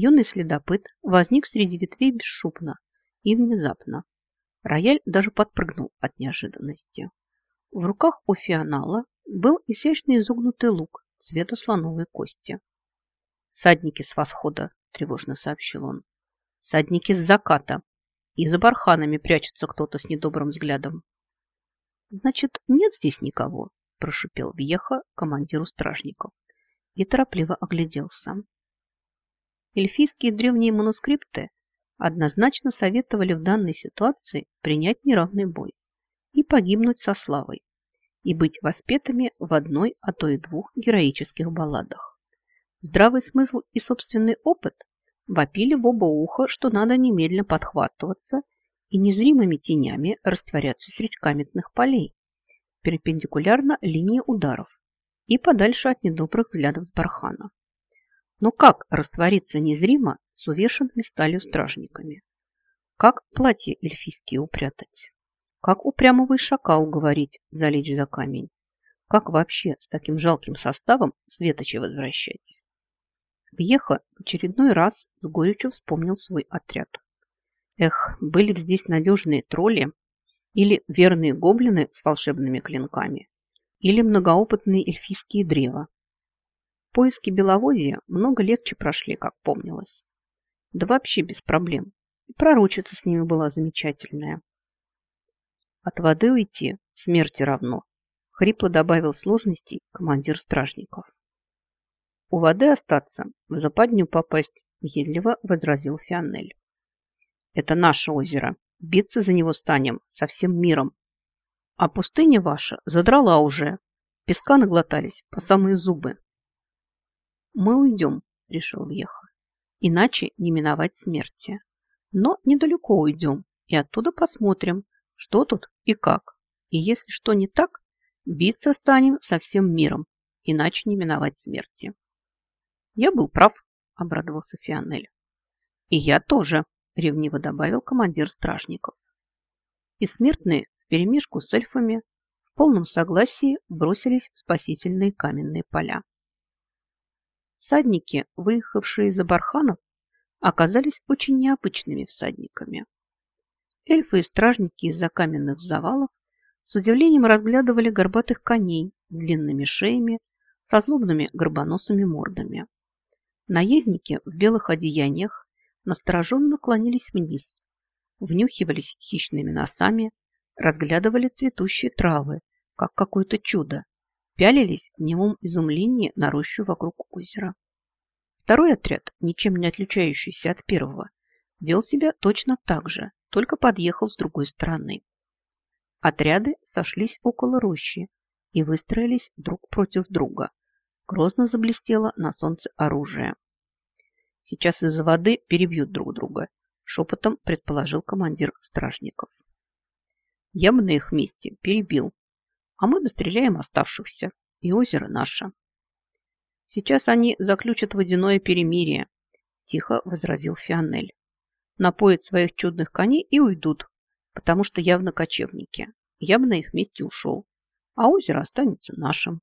Юный следопыт возник среди ветвей бесшумно и внезапно. Рояль даже подпрыгнул от неожиданности. В руках у фионала был изящный изогнутый лук цвета слоновой кости. «Садники с восхода», – тревожно сообщил он. «Садники с заката. И за барханами прячется кто-то с недобрым взглядом». «Значит, нет здесь никого?» – прошипел Вьеха командиру стражников и торопливо огляделся. Эльфийские древние манускрипты однозначно советовали в данной ситуации принять неравный бой и погибнуть со славой, и быть воспетыми в одной, а то и двух героических балладах. Здравый смысл и собственный опыт вопили в оба уха, что надо немедленно подхватываться и незримыми тенями растворяться среди каменных полей, перпендикулярно линии ударов и подальше от недобрых взглядов с бархана. Но как раствориться незримо с увешанными сталью стражниками? Как платье эльфийские упрятать? Как упрямого ишака уговорить залечь за камень? Как вообще с таким жалким составом светочи возвращать? Бьеха в очередной раз с горечью вспомнил свой отряд. Эх, были бы здесь надежные тролли или верные гоблины с волшебными клинками, или многоопытные эльфийские древа. Поиски беловодья много легче прошли, как помнилось. Да вообще без проблем. И пророчица с ними была замечательная. От воды уйти смерти равно, хрипло добавил сложностей командир стражников. У воды остаться, в западню попасть, въедливо возразил Фионель. Это наше озеро. Биться за него станем со всем миром. А пустыня ваша задрала уже. Песка наглотались по самые зубы. Мы уйдем, решил Вьеха. Иначе не миновать смерти. Но недалеко уйдем и оттуда посмотрим, что тут и как. И если что не так, биться станем со всем миром, иначе не миновать смерти. Я был прав, обрадовался Фионель. И я тоже, ревниво добавил командир стражников. И смертные вперемешку с эльфами в полном согласии бросились в спасительные каменные поля. Всадники, выехавшие из Барханов, оказались очень необычными всадниками. Эльфы и стражники из-за каменных завалов с удивлением разглядывали горбатых коней длинными шеями, со злобными горбоносыми мордами. Наездники в белых одеяниях настороженно клонились вниз, внюхивались хищными носами, разглядывали цветущие травы, как какое-то чудо, пялились в немом изумлении на рощу вокруг озера. Второй отряд, ничем не отличающийся от первого, вел себя точно так же, только подъехал с другой стороны. Отряды сошлись около рощи и выстроились друг против друга. Грозно заблестело на солнце оружие. Сейчас из-за воды перебьют друг друга, шепотом предположил командир стражников. Я бы на их месте перебил, а мы достреляем оставшихся, и озеро наше. Сейчас они заключат водяное перемирие, тихо возразил Фионель напоят своих чудных коней и уйдут, потому что явно кочевники. Я бы на их месте ушел, а озеро останется нашим.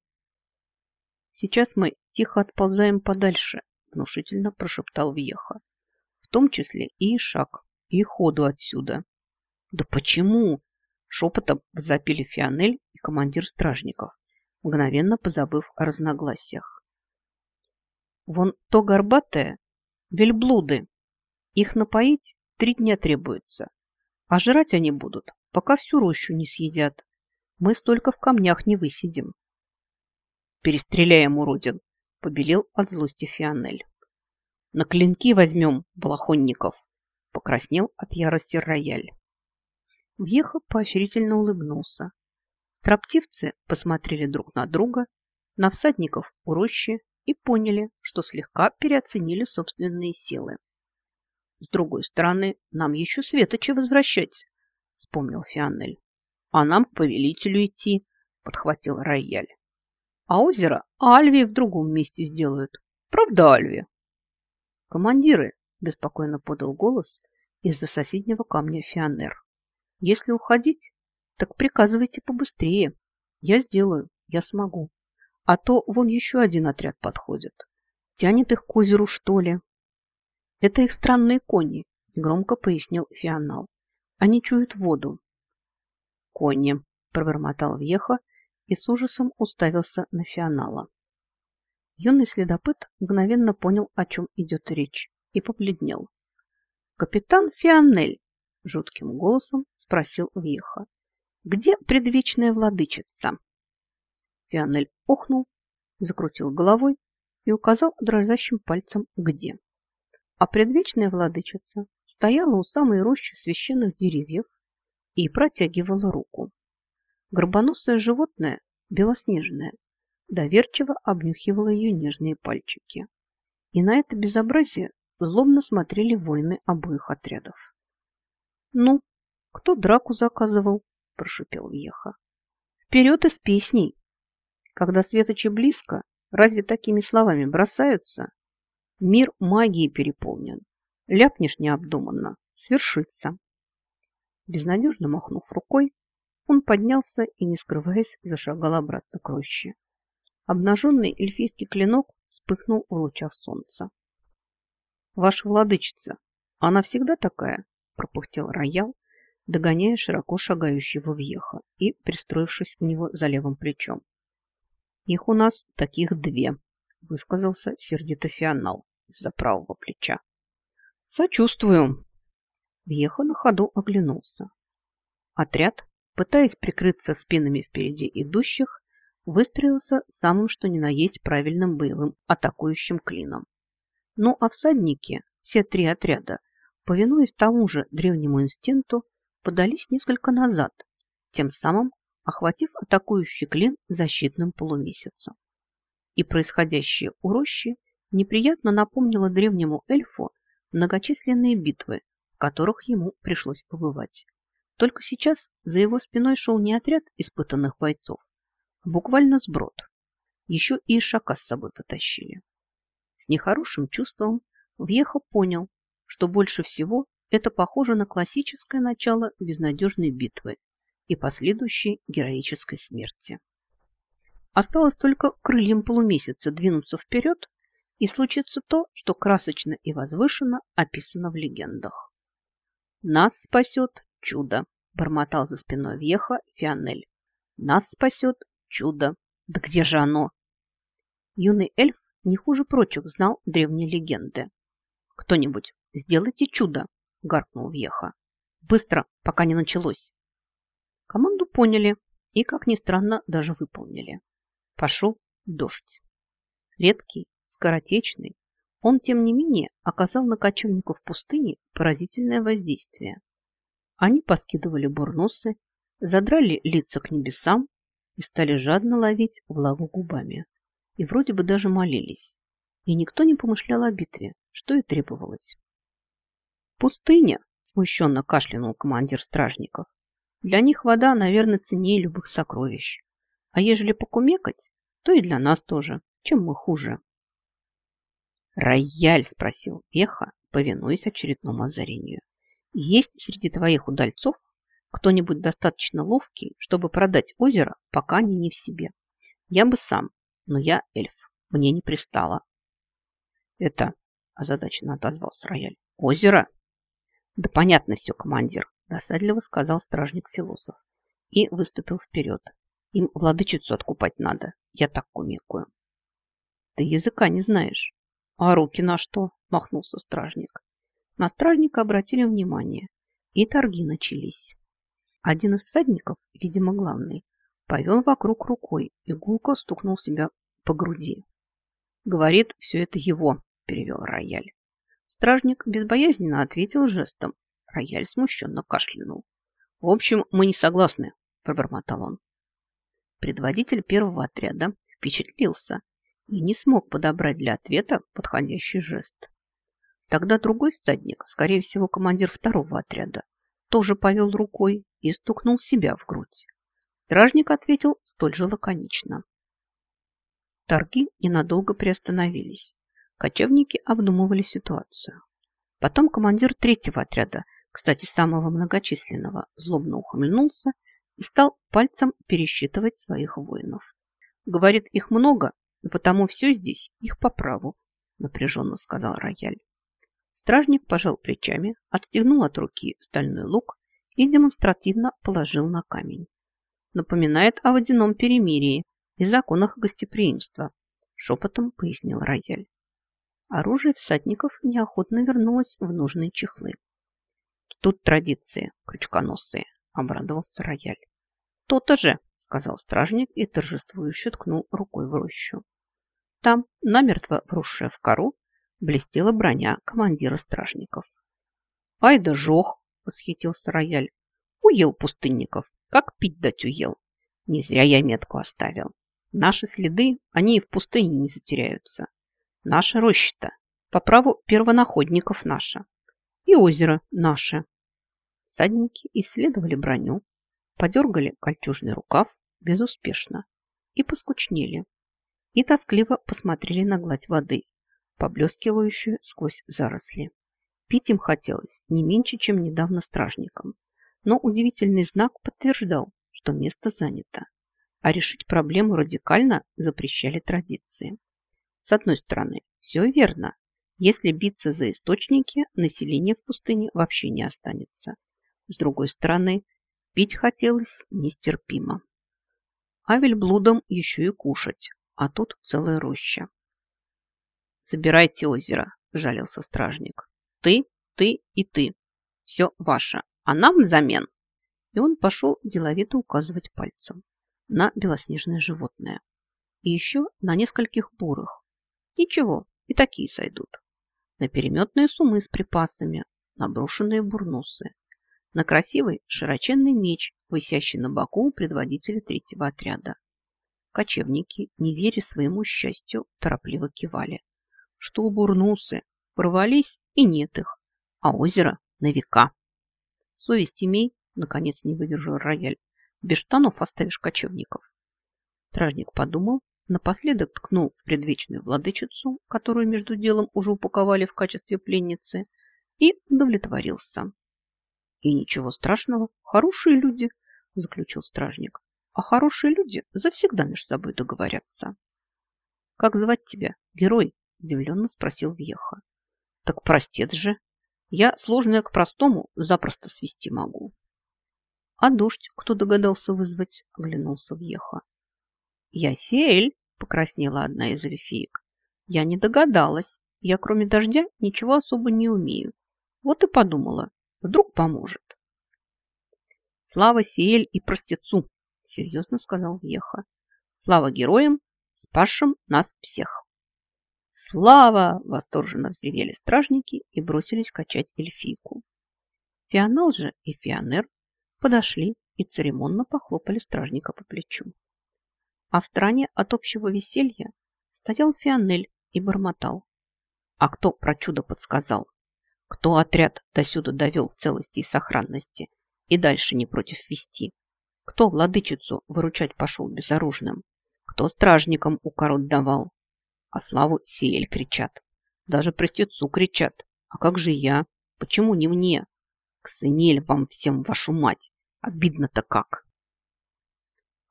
Сейчас мы тихо отползаем подальше, внушительно прошептал Вьеха. В том числе и шаг, и ходу отсюда. Да почему? Шепотом запили Фионель командир стражников, мгновенно позабыв о разногласиях. Вон то горбатое – вельблуды, их напоить три дня требуется. А жрать они будут, пока всю рощу не съедят. Мы столько в камнях не высидим. Перестреляем, уродин, побелел от злости Фионель. На клинки возьмем, балахонников, покраснел от ярости рояль. Вьеха поощрительно улыбнулся. Троптивцы посмотрели друг на друга, на всадников у рощи и поняли, что слегка переоценили собственные силы. С другой стороны, нам еще светочи возвращать, вспомнил Фионель. А нам к повелителю идти, подхватил Рояль. А озеро Альви в другом месте сделают. Правда, Альви? Командиры, беспокойно подал голос из-за соседнего камня Фионер. Если уходить, так приказывайте побыстрее. Я сделаю, я смогу. А то вон еще один отряд подходит. Тянет их к озеру, что ли? Это их странные кони, громко пояснил Фианал. Они чуют воду. Кони, пробормотал Вьеха и с ужасом уставился на Фианала. Юный следопыт мгновенно понял, о чем идет речь, и побледнел. «Капитан Фианель!» – жутким голосом спросил Вьеха. «Где предвечная владычица?» Фианель охнул, закрутил головой и указал дрожащим пальцем «где». А предвечная владычица стояла у самой рощи священных деревьев и протягивала руку. Горбоносое животное, белоснежное, доверчиво обнюхивало ее нежные пальчики. И на это безобразие злобно смотрели воины обоих отрядов. «Ну, кто драку заказывал?» – прошипел Вьеха. «Вперед из песней! Когда светочи близко, разве такими словами бросаются? Мир магии переполнен. Ляпнешь необдуманно, свершится». Безнадежно махнув рукой, он поднялся и, не скрываясь, зашагал обратно к роще. Обнаженный эльфийский клинок вспыхнул в лучах солнца. «Ваша владычица, она всегда такая?» – пропухтел роял, догоняя широко шагающего въеха и пристроившись у него за левым плечом. «Их у нас таких две», – высказался сердито Фианал из-за правого плеча. «Сочувствую». Въеха на ходу оглянулся. Отряд, пытаясь прикрыться спинами впереди идущих, выстроился самым что ни на есть правильным боевым атакующим клином. Ну а всадники, все три отряда, повинуясь тому же древнему инстинкту, подались несколько назад, тем самым охватив атакующий клин защитным полумесяцем. И происходящее у рощи неприятно напомнило древнему эльфу многочисленные битвы, в которых ему пришлось побывать. Только сейчас за его спиной шел не отряд испытанных бойцов, Буквально сброд. Еще и ишака с собой потащили. С нехорошим чувством Вьеха понял, что больше всего это похоже на классическое начало безнадежной битвы и последующей героической смерти. Осталось только крыльям полумесяца двинуться вперед и случится то, что красочно и возвышенно описано в легендах. «Нас спасет чудо», – бормотал за спиной Вьеха Фианель. «Нас спасет чудо. Да где же оно? Юный эльф не хуже прочих знал древние легенды. «Кто-нибудь, сделайте чудо!» – гаркнул Вьеха. «Быстро, пока не началось!» Команду поняли и, как ни странно, даже выполнили. Пошел дождь. Редкий, скоротечный, он, тем не менее, оказал на кочевников пустыни поразительное воздействие. Они поскидывали бурносы, задрали лица к небесам и стали жадно ловить влагу губами. И вроде бы даже молились. И никто не помышлял о битве, что и требовалось. «Пустыня!» – смущенно кашлянул командир стражников. «Для них вода, наверное, ценнее любых сокровищ. А ежели покумекать, то и для нас тоже. Чем мы хуже?» «Рояль!» – спросил Пеха, повинуясь очередному озарению. «Есть среди твоих удальцов кто-нибудь достаточно ловкий, чтобы продать озеро, пока они не в себе. Я бы сам, но я эльф. Мне не пристало. Это озадаченно отозвался рояль. Озеро? Да понятно все, командир, досадливо сказал стражник-философ и выступил вперед. Им владычицу откупать надо. Я так кумекую. Ты языка не знаешь. А руки на что? Махнулся стражник. На стражника обратили внимание, и торги начались. Один из всадников, видимо главный, повел вокруг рукой и гулко стукнул себя по груди. «Говорит, все это его», – перевел рояль. Стражник безбоязненно ответил жестом. Рояль смущенно кашлянул. «В общем, мы не согласны», – пробормотал он. Предводитель первого отряда впечатлился и не смог подобрать для ответа подходящий жест. Тогда другой всадник, скорее всего, командир второго отряда, тоже повел рукой и стукнул себя в грудь. Стражник ответил столь же лаконично. Торги ненадолго приостановились. Кочевники обдумывали ситуацию. Потом командир третьего отряда, кстати, самого многочисленного, злобно ухмыльнулся и стал пальцем пересчитывать своих воинов. Говорит, их много, и потому все здесь их по праву, напряженно сказал Рояль. Стражник пожал плечами, отстегнул от руки стальной лук и демонстративно положил на камень. Напоминает о водяном перемирии и законах гостеприимства, шепотом пояснил Рояль. Оружие всадников неохотно вернулось в нужные чехлы. Тут традиции, крючконосые, обрадовался Рояль. То-то же, сказал стражник и торжествующе ткнул рукой в рощу. Там, намертво вросшая в кору, блестела броня командира стражников. «Ай да жох!» – восхитился Рояль. «Уел пустынников, как пить дать уел. Не зря я метку оставил. Наши следы, они и в пустыне не затеряются. Наша роща-то, по праву первонаходников наша. И озеро наше. Садники исследовали броню, подергали кольчужный рукав безуспешно и поскучнели. И тоскливо посмотрели на гладь воды, поблескивающую сквозь заросли. Пить им хотелось не меньше, чем недавно стражникам. Но удивительный знак подтверждал, что место занято. А решить проблему радикально запрещали традиции. С одной стороны, все верно. Если биться за источники, население в пустыне вообще не останется. С другой стороны, пить хотелось нестерпимо. Авель блудом еще и кушать, а тут целая роща. «Забирайте озеро», – жалился стражник. «Ты, ты и ты. Все ваше. А нам взамен?» И он пошел деловито указывать пальцем на белоснежное животное. И еще на нескольких бурых. Ничего, и такие сойдут. На переметные суммы с припасами, на брошенные бурнусы, на красивый широченный меч, висящий на боку у предводителя третьего отряда. Кочевники, не веря своему счастью, торопливо кивали что бурнусы порвались и нет их, а озеро на века. Совесть имей, наконец не выдержал рояль, без штанов оставишь кочевников. Стражник подумал, напоследок ткнул в предвечную владычицу, которую между делом уже упаковали в качестве пленницы, и удовлетворился. И ничего страшного, хорошие люди, заключил стражник. А хорошие люди завсегда между собой договорятся. Как звать тебя, герой? Удивленно спросил Вьеха. Так простец же. Я сложное к простому запросто свести могу. А дождь кто догадался вызвать? Оглянулся Вьеха. Я Сиэль, покраснела одна из эльфиек. Я не догадалась. Я кроме дождя ничего особо не умею. Вот и подумала, вдруг поможет. Слава Сиэль и простецу, серьезно сказал Вьеха. Слава героям, спасшим нас всех. «Слава!» – восторженно взревели стражники и бросились качать эльфийку. Фионал же и Фионер подошли и церемонно похлопали стражника по плечу. А в стране от общего веселья стоял Фионель и бормотал. А кто про чудо подсказал? Кто отряд досюда довел в целости и сохранности и дальше не против вести? Кто владычицу выручать пошел безоружным? Кто стражникам укорот давал? а Славу Сиэль кричат. Даже простецу кричат. А как же я? Почему не мне? Ксенель вам всем вашу мать. Обидно-то как.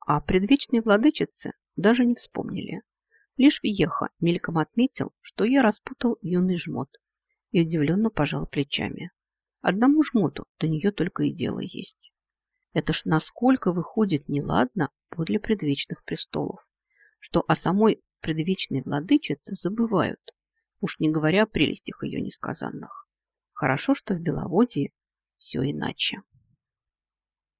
А предвечные владычицы даже не вспомнили. Лишь Вьеха мельком отметил, что я распутал юный жмот и удивленно пожал плечами. Одному жмоту до нее только и дело есть. Это ж насколько выходит неладно подле предвечных престолов, что о самой предвечной владычицы забывают, уж не говоря о прелестях ее несказанных. Хорошо, что в Беловодье все иначе.